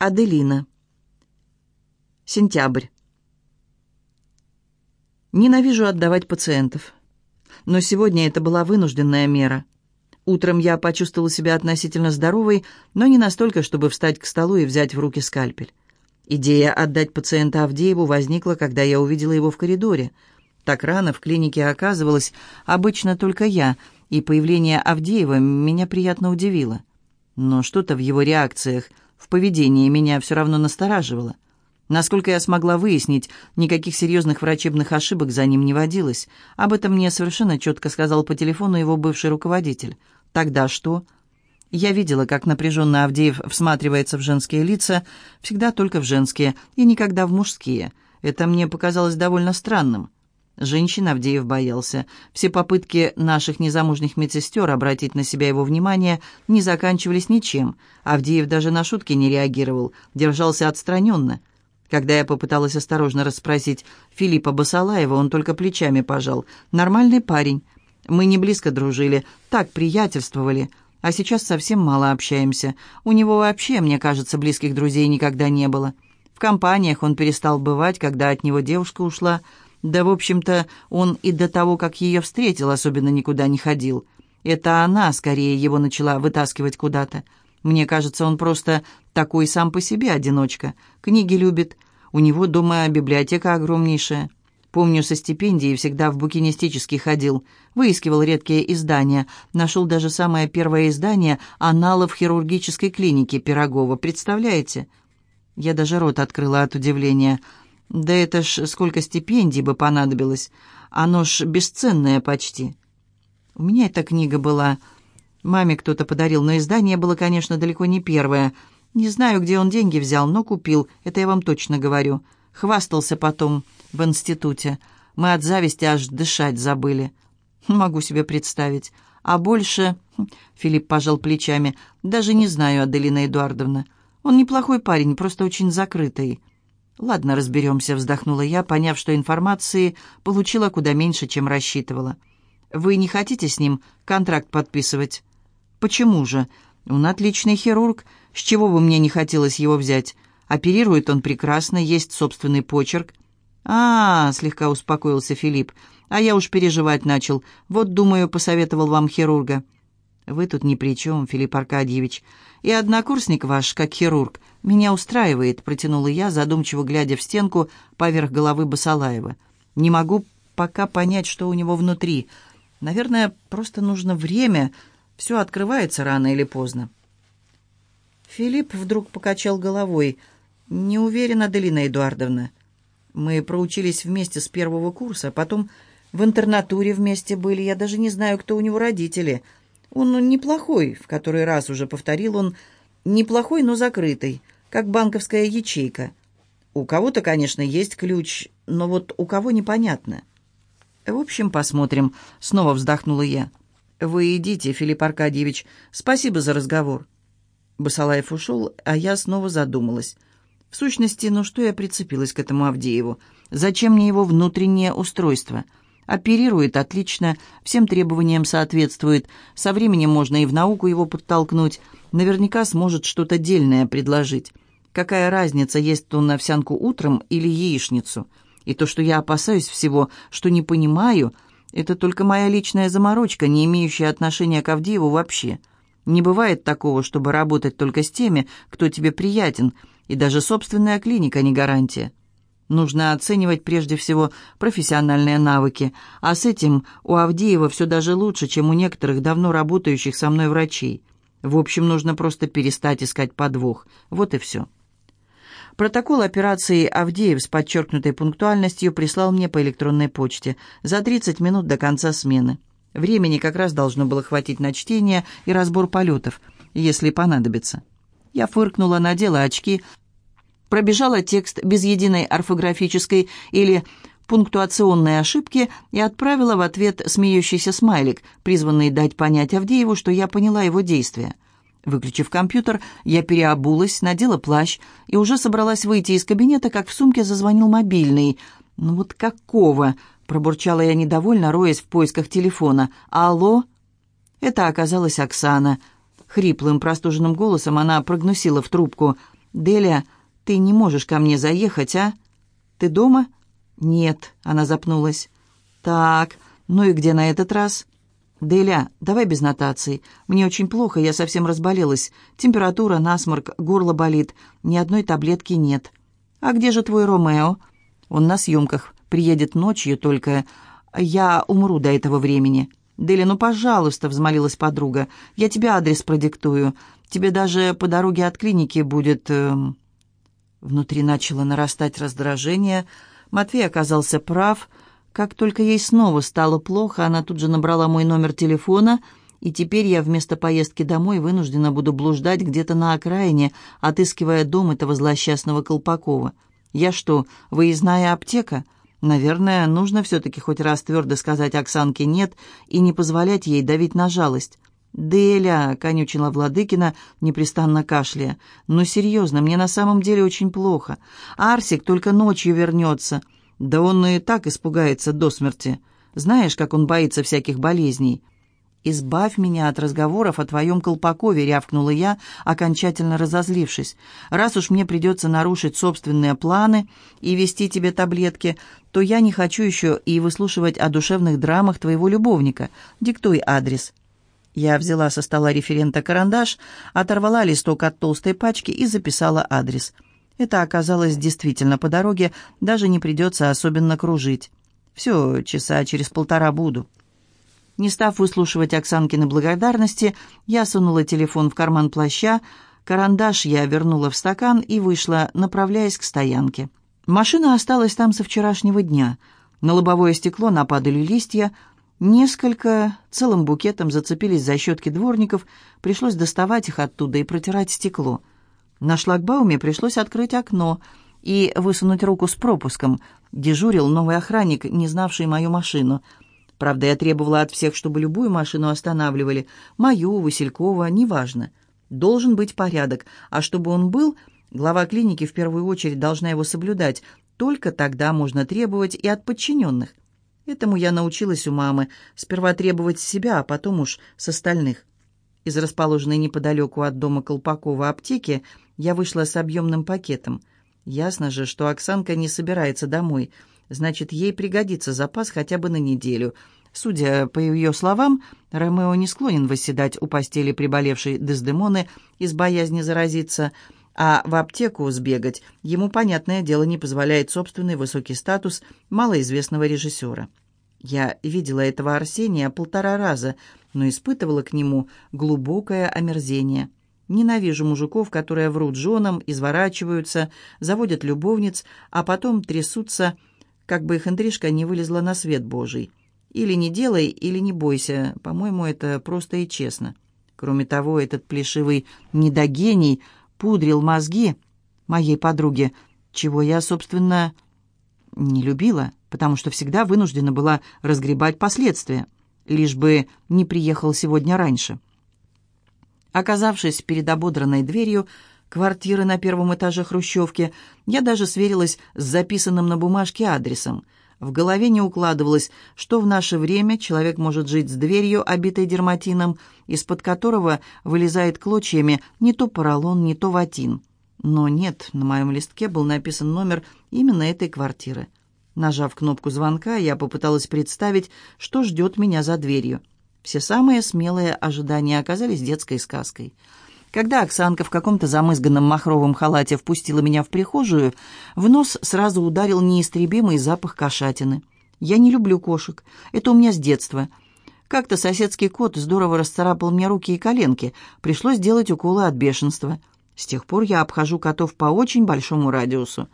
Аделина. Сентябрь. Ненавижу отдавать пациентов. Но сегодня это была вынужденная мера. Утром я почувствовала себя относительно здоровой, но не настолько, чтобы встать к столу и взять в руки скальпель. Идея отдать пациента Авдееву возникла, когда я увидела его в коридоре. Так рано в клинике оказывалась обычно только я, и появление Авдеева меня приятно удивило. Но что-то в его реакциях – в поведении меня все равно настораживало. Насколько я смогла выяснить, никаких серьезных врачебных ошибок за ним не водилось. Об этом мне совершенно четко сказал по телефону его бывший руководитель. Тогда что? Я видела, как напряженно Авдеев всматривается в женские лица, всегда только в женские, и никогда в мужские. Это мне показалось довольно странным. Женщин Авдеев боялся. Все попытки наших незамужних медсестер обратить на себя его внимание не заканчивались ничем. Авдеев даже на шутки не реагировал, держался отстраненно. Когда я попыталась осторожно расспросить Филиппа Басалаева, он только плечами пожал. «Нормальный парень. Мы не близко дружили, так приятельствовали, а сейчас совсем мало общаемся. У него вообще, мне кажется, близких друзей никогда не было. В компаниях он перестал бывать, когда от него девушка ушла». Да, в общем-то, он и до того, как ее встретил, особенно никуда не ходил. Это она, скорее, его начала вытаскивать куда-то. Мне кажется, он просто такой сам по себе одиночка. Книги любит. У него дома библиотека огромнейшая. Помню, со стипендией всегда в букинистический ходил. Выискивал редкие издания. Нашел даже самое первое издание «Аналов хирургической клиники» Пирогова. Представляете? Я даже рот открыла от удивления. Да это ж сколько стипендий бы понадобилось. Оно ж бесценное почти. У меня эта книга была. Маме кто-то подарил, но издание было, конечно, далеко не первое. Не знаю, где он деньги взял, но купил. Это я вам точно говорю. Хвастался потом в институте. Мы от зависти аж дышать забыли. Могу себе представить. А больше... Хм, Филипп пожал плечами. Даже не знаю, Аделина Эдуардовна. Он неплохой парень, просто очень закрытый. «Ладно, разберемся», — вздохнула я, поняв, что информации получила куда меньше, чем рассчитывала. «Вы не хотите с ним контракт подписывать?» «Почему же? Он отличный хирург. С чего бы мне не хотелось его взять? Оперирует он прекрасно, есть собственный почерк». «А, -а, слегка успокоился Филипп, — «а я уж переживать начал. Вот, думаю, посоветовал вам хирурга». «Вы тут ни при чем, Филипп Аркадьевич. И однокурсник ваш, как хирург, меня устраивает», — протянула я, задумчиво глядя в стенку поверх головы Басалаева. «Не могу пока понять, что у него внутри. Наверное, просто нужно время. Все открывается рано или поздно». Филипп вдруг покачал головой. «Не уверена, Аделина Эдуардовна. Мы проучились вместе с первого курса, потом в интернатуре вместе были. Я даже не знаю, кто у него родители». Он неплохой, в который раз уже повторил он, неплохой, но закрытый, как банковская ячейка. У кого-то, конечно, есть ключ, но вот у кого непонятно. В общем, посмотрим, снова вздохнула я. Вы идите, Филипп Аркадьевич, спасибо за разговор. Басалаев ушел, а я снова задумалась. В сущности, ну что я прицепилась к этому Авдееву? Зачем мне его внутреннее устройство — Оперирует отлично, всем требованиям соответствует. Со временем можно и в науку его подтолкнуть. Наверняка сможет что-то дельное предложить. Какая разница, есть он овсянку утром или яичницу? И то, что я опасаюсь всего, что не понимаю, это только моя личная заморочка, не имеющая отношения к Авдееву вообще. Не бывает такого, чтобы работать только с теми, кто тебе приятен, и даже собственная клиника не гарантия. Нужно оценивать прежде всего профессиональные навыки, а с этим у Авдеева все даже лучше, чем у некоторых давно работающих со мной врачей. В общем, нужно просто перестать искать подвох. Вот и все. Протокол операции Авдеев с подчеркнутой пунктуальностью прислал мне по электронной почте за 30 минут до конца смены. Времени как раз должно было хватить на чтение и разбор полетов, если понадобится. Я фыркнула, надела очки, пробежала текст без единой орфографической или пунктуационной ошибки и отправила в ответ смеющийся смайлик, призванный дать понять Авдееву, что я поняла его действия. Выключив компьютер, я переобулась, надела плащ и уже собралась выйти из кабинета, как в сумке зазвонил мобильный. «Ну вот какого?» — пробурчала я недовольно, роясь в поисках телефона. «Алло?» Это оказалась Оксана. Хриплым, простуженным голосом она прогнусила в трубку — «Деля, ты не можешь ко мне заехать, а? Ты дома?» «Нет», — она запнулась. «Так, ну и где на этот раз?» «Деля, давай без нотаций. Мне очень плохо, я совсем разболелась. Температура, насморк, горло болит. Ни одной таблетки нет». «А где же твой Ромео?» «Он на съемках. Приедет ночью только. Я умру до этого времени». «Деля, ну, пожалуйста», — взмолилась подруга. «Я тебе адрес продиктую. Тебе даже по дороге от клиники будет...» эм... Внутри начало нарастать раздражение. Матвей оказался прав. Как только ей снова стало плохо, она тут же набрала мой номер телефона, и теперь я вместо поездки домой вынуждена буду блуждать где-то на окраине, отыскивая дом этого злосчастного Колпакова. Я что, выездная аптека? Наверное, нужно все-таки хоть раз твердо сказать Оксанке «нет» и не позволять ей давить на жалость. «Деля», — конючила Владыкина, непрестанно кашляя, — «ну серьезно, мне на самом деле очень плохо. Арсик только ночью вернется. Да он и так испугается до смерти. Знаешь, как он боится всяких болезней». «Избавь меня от разговоров о твоем Колпакове», — рявкнула я, окончательно разозлившись. «Раз уж мне придется нарушить собственные планы и вести тебе таблетки, то я не хочу еще и выслушивать о душевных драмах твоего любовника. Диктуй адрес». Я взяла со стола референта карандаш, оторвала листок от толстой пачки и записала адрес. Это оказалось действительно по дороге, даже не придется особенно кружить. Все, часа через полтора буду. Не став выслушивать Оксанкины благодарности, я сунула телефон в карман плаща, карандаш я вернула в стакан и вышла, направляясь к стоянке. Машина осталась там со вчерашнего дня. На лобовое стекло нападали листья, Несколько целым букетом зацепились за щетки дворников, пришлось доставать их оттуда и протирать стекло. На шлагбауме пришлось открыть окно и высунуть руку с пропуском. Дежурил новый охранник, не знавший мою машину. Правда, я требовала от всех, чтобы любую машину останавливали. Мою, Василькова, неважно. Должен быть порядок, а чтобы он был, глава клиники в первую очередь должна его соблюдать. Только тогда можно требовать и от подчиненных. Этому я научилась у мамы. Сперва требовать себя, а потом уж с остальных. Из расположенной неподалеку от дома Колпакова аптеки я вышла с объемным пакетом. Ясно же, что Оксанка не собирается домой. Значит, ей пригодится запас хотя бы на неделю. Судя по ее словам, Ромео не склонен восседать у постели приболевшей Дездемоны из боязни заразиться, а в аптеку сбегать ему, понятное дело, не позволяет собственный высокий статус малоизвестного режиссера. Я видела этого Арсения полтора раза, но испытывала к нему глубокое омерзение. Ненавижу мужиков, которые врут женам, изворачиваются, заводят любовниц, а потом трясутся, как бы их интрижка не вылезла на свет Божий. Или не делай, или не бойся. По-моему, это просто и честно. Кроме того, этот плешивый недогений пудрил мозги моей подруге, чего я, собственно, не любила, потому что всегда вынуждена была разгребать последствия, лишь бы не приехал сегодня раньше. Оказавшись перед ободранной дверью квартиры на первом этаже Хрущевки, я даже сверилась с записанным на бумажке адресом. В голове не укладывалось, что в наше время человек может жить с дверью, обитой дерматином, из-под которого вылезает клочьями не то поролон, не то ватин. Но нет, на моем листке был написан номер именно этой квартиры. Нажав кнопку звонка, я попыталась представить, что ждет меня за дверью. Все самые смелые ожидания оказались детской сказкой. Когда Оксанка в каком-то замызганном махровом халате впустила меня в прихожую, в нос сразу ударил неистребимый запах кошатины. Я не люблю кошек. Это у меня с детства. Как-то соседский кот здорово расцарапал мне руки и коленки. Пришлось делать уколы от бешенства. С тех пор я обхожу котов по очень большому радиусу.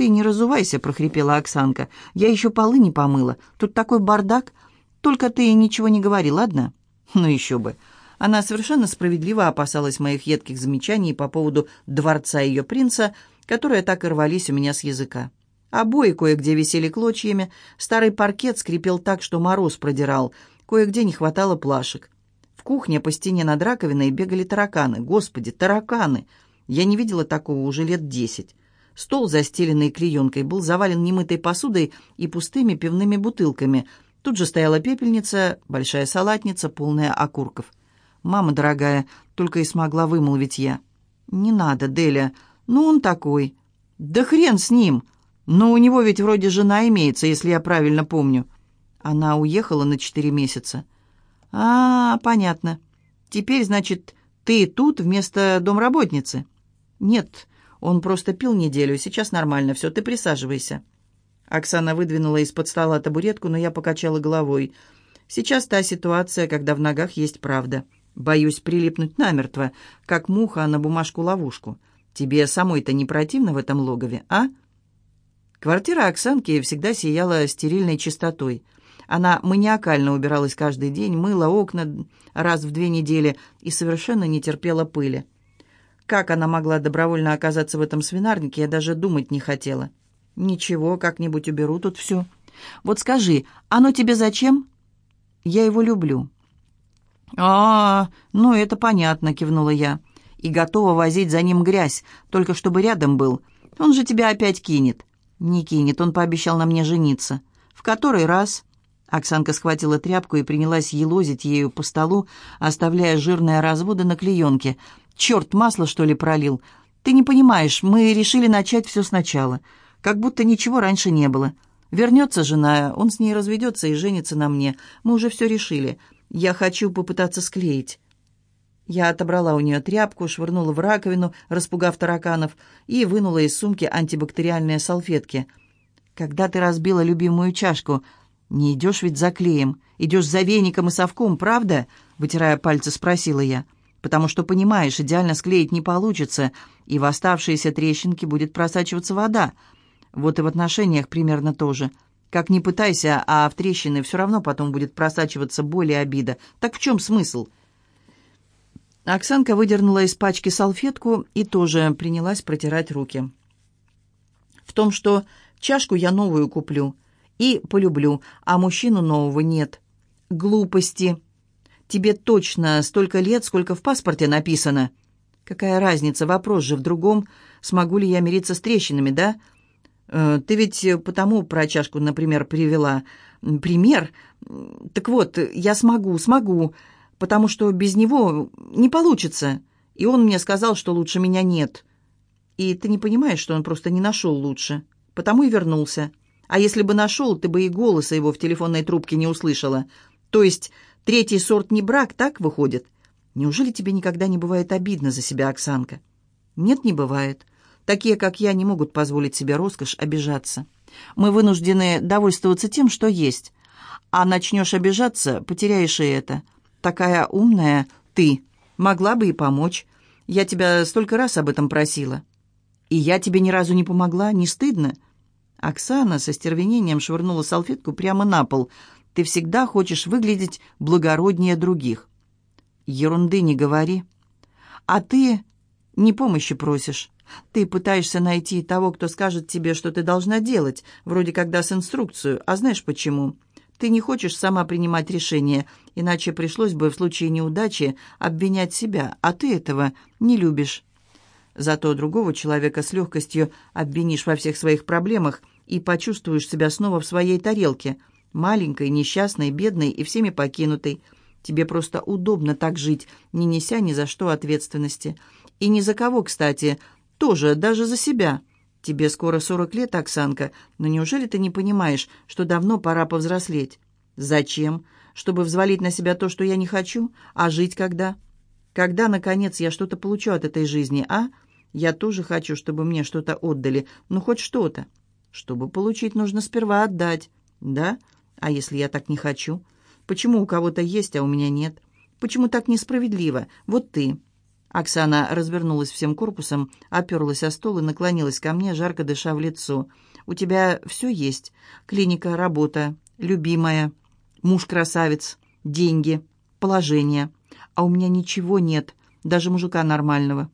«Ты не разувайся», — прохрипела Оксанка. «Я еще полы не помыла. Тут такой бардак. Только ты ничего не говори, ладно?» «Ну еще бы». Она совершенно справедливо опасалась моих едких замечаний по поводу дворца ее принца, которые так и рвались у меня с языка. Обои кое-где висели клочьями, старый паркет скрипел так, что мороз продирал, кое-где не хватало плашек. В кухне по стене над раковиной бегали тараканы. Господи, тараканы! Я не видела такого уже лет десять. Стол, застеленный клеенкой, был завален немытой посудой и пустыми пивными бутылками. Тут же стояла пепельница, большая салатница, полная окурков. «Мама дорогая», — только и смогла вымолвить я. «Не надо, Деля. Ну, он такой. Да хрен с ним. Но у него ведь вроде жена имеется, если я правильно помню. Она уехала на четыре месяца. А, понятно. Теперь, значит, ты тут вместо домработницы? Нет, он просто пил неделю, сейчас нормально, все, ты присаживайся. Оксана выдвинула из-под стола табуретку, но я покачала головой. Сейчас та ситуация, когда в ногах есть правда. Боюсь прилипнуть намертво, как муха на бумажку-ловушку. Тебе самой-то не противно в этом логове, а?» Квартира Оксанки всегда сияла стерильной чистотой. Она маниакально убиралась каждый день, мыла окна раз в две недели и совершенно не терпела пыли. Как она могла добровольно оказаться в этом свинарнике, я даже думать не хотела. «Ничего, как-нибудь уберу тут все. Вот скажи, оно тебе зачем?» «Я его люблю». «А, ну это понятно», — кивнула я и готова возить за ним грязь, только чтобы рядом был. Он же тебя опять кинет». «Не кинет, он пообещал на мне жениться». «В который раз?» Оксанка схватила тряпку и принялась елозить ею по столу, оставляя жирные разводы на клеенке. «Черт, масло, что ли, пролил? Ты не понимаешь, мы решили начать все сначала. Как будто ничего раньше не было. Вернется жена, он с ней разведется и женится на мне. Мы уже все решили. Я хочу попытаться склеить». Я отобрала у нее тряпку, швырнула в раковину, распугав тараканов, и вынула из сумки антибактериальные салфетки. «Когда ты разбила любимую чашку, не идешь ведь за клеем, идешь за веником и совком, правда?» Вытирая пальцы, спросила я. «Потому что, понимаешь, идеально склеить не получится, и в оставшиеся трещинки будет просачиваться вода. Вот и в отношениях примерно то же. Как ни пытайся, а в трещины все равно потом будет просачиваться боль и обида. Так в чем смысл?» Оксанка выдернула из пачки салфетку и тоже принялась протирать руки. «В том, что чашку я новую куплю и полюблю, а мужчину нового нет. Глупости. Тебе точно столько лет, сколько в паспорте написано. Какая разница, вопрос же в другом. Смогу ли я мириться с трещинами, да? Э, ты ведь потому про чашку, например, привела. Пример? Так вот, я смогу, смогу потому что без него не получится. И он мне сказал, что лучше меня нет. И ты не понимаешь, что он просто не нашел лучше. Потому и вернулся. А если бы нашел, ты бы и голоса его в телефонной трубке не услышала. То есть третий сорт не брак, так выходит? Неужели тебе никогда не бывает обидно за себя, Оксанка? Нет, не бывает. Такие, как я, не могут позволить себе роскошь обижаться. Мы вынуждены довольствоваться тем, что есть. А начнешь обижаться, потеряешь и это – Такая умная ты. Могла бы и помочь. Я тебя столько раз об этом просила. И я тебе ни разу не помогла, не стыдно?» Оксана со стервенением швырнула салфетку прямо на пол. «Ты всегда хочешь выглядеть благороднее других». «Ерунды не говори». «А ты не помощи просишь. Ты пытаешься найти того, кто скажет тебе, что ты должна делать, вроде как даст инструкцию. А знаешь почему?» Ты не хочешь сама принимать решения, иначе пришлось бы в случае неудачи обвинять себя, а ты этого не любишь. Зато другого человека с легкостью обвинишь во всех своих проблемах и почувствуешь себя снова в своей тарелке, маленькой, несчастной, бедной и всеми покинутой. Тебе просто удобно так жить, не неся ни за что ответственности. И ни за кого, кстати, тоже, даже за себя. «Тебе скоро сорок лет, Оксанка, но неужели ты не понимаешь, что давно пора повзрослеть?» «Зачем? Чтобы взвалить на себя то, что я не хочу? А жить когда?» «Когда, наконец, я что-то получу от этой жизни, а? Я тоже хочу, чтобы мне что-то отдали, ну хоть что-то. Чтобы получить, нужно сперва отдать. Да? А если я так не хочу? Почему у кого-то есть, а у меня нет? Почему так несправедливо? Вот ты». Оксана развернулась всем корпусом, оперлась о стол и наклонилась ко мне, жарко дыша в лицо. «У тебя все есть. Клиника, работа, любимая, муж-красавец, деньги, положение. А у меня ничего нет, даже мужика нормального».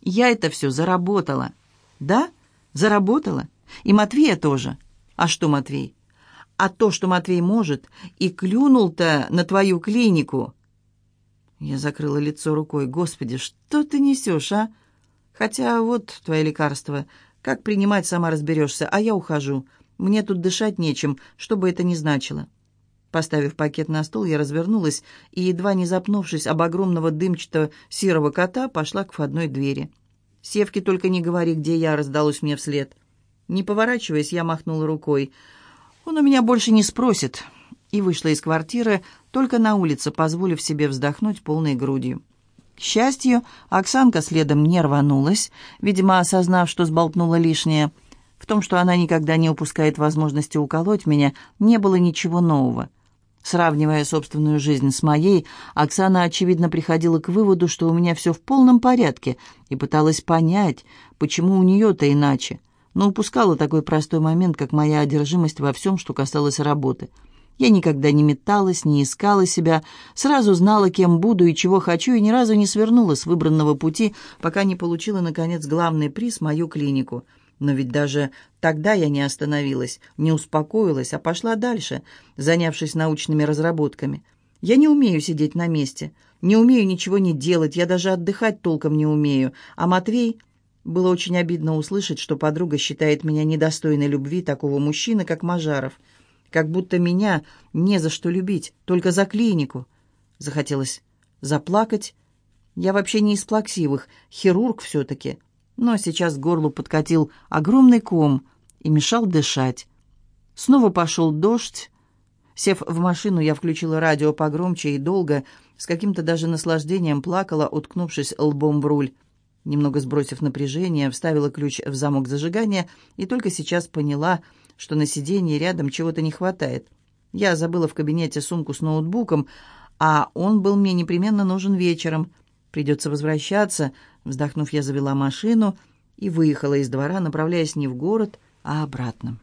«Я это все заработала». «Да? Заработала? И Матвея тоже». «А что Матвей?» «А то, что Матвей может, и клюнул-то на твою клинику». Я закрыла лицо рукой. «Господи, что ты несешь, а? Хотя вот твое лекарство. Как принимать, сама разберешься, а я ухожу. Мне тут дышать нечем, что бы это ни значило». Поставив пакет на стол, я развернулась и, едва не запнувшись об огромного дымчатого серого кота, пошла к входной двери. «Севке только не говори, где я», — раздалось мне вслед. Не поворачиваясь, я махнула рукой. «Он у меня больше не спросит», и вышла из квартиры, только на улице, позволив себе вздохнуть полной грудью. К счастью, Оксанка следом не рванулась, видимо, осознав, что сболтнула лишнее. В том, что она никогда не упускает возможности уколоть меня, не было ничего нового. Сравнивая собственную жизнь с моей, Оксана, очевидно, приходила к выводу, что у меня все в полном порядке, и пыталась понять, почему у нее-то иначе, но упускала такой простой момент, как моя одержимость во всем, что касалось работы. Я никогда не металась, не искала себя, сразу знала, кем буду и чего хочу, и ни разу не свернула с выбранного пути, пока не получила, наконец, главный приз — мою клинику — но ведь даже тогда я не остановилась, не успокоилась, а пошла дальше, занявшись научными разработками. Я не умею сидеть на месте, не умею ничего не делать, я даже отдыхать толком не умею. А Матвей... Было очень обидно услышать, что подруга считает меня недостойной любви такого мужчины, как Мажаров. Как будто меня не за что любить, только за клинику. Захотелось заплакать. Я вообще не из плаксивых, хирург все-таки но сейчас горлу подкатил огромный ком и мешал дышать. Снова пошел дождь. Сев в машину, я включила радио погромче и долго, с каким-то даже наслаждением плакала, уткнувшись лбом в руль. Немного сбросив напряжение, вставила ключ в замок зажигания и только сейчас поняла, что на сиденье рядом чего-то не хватает. Я забыла в кабинете сумку с ноутбуком, а он был мне непременно нужен вечером. Придется возвращаться. Вздохнув, я завела машину и выехала из двора, направляясь не в город, а обратно.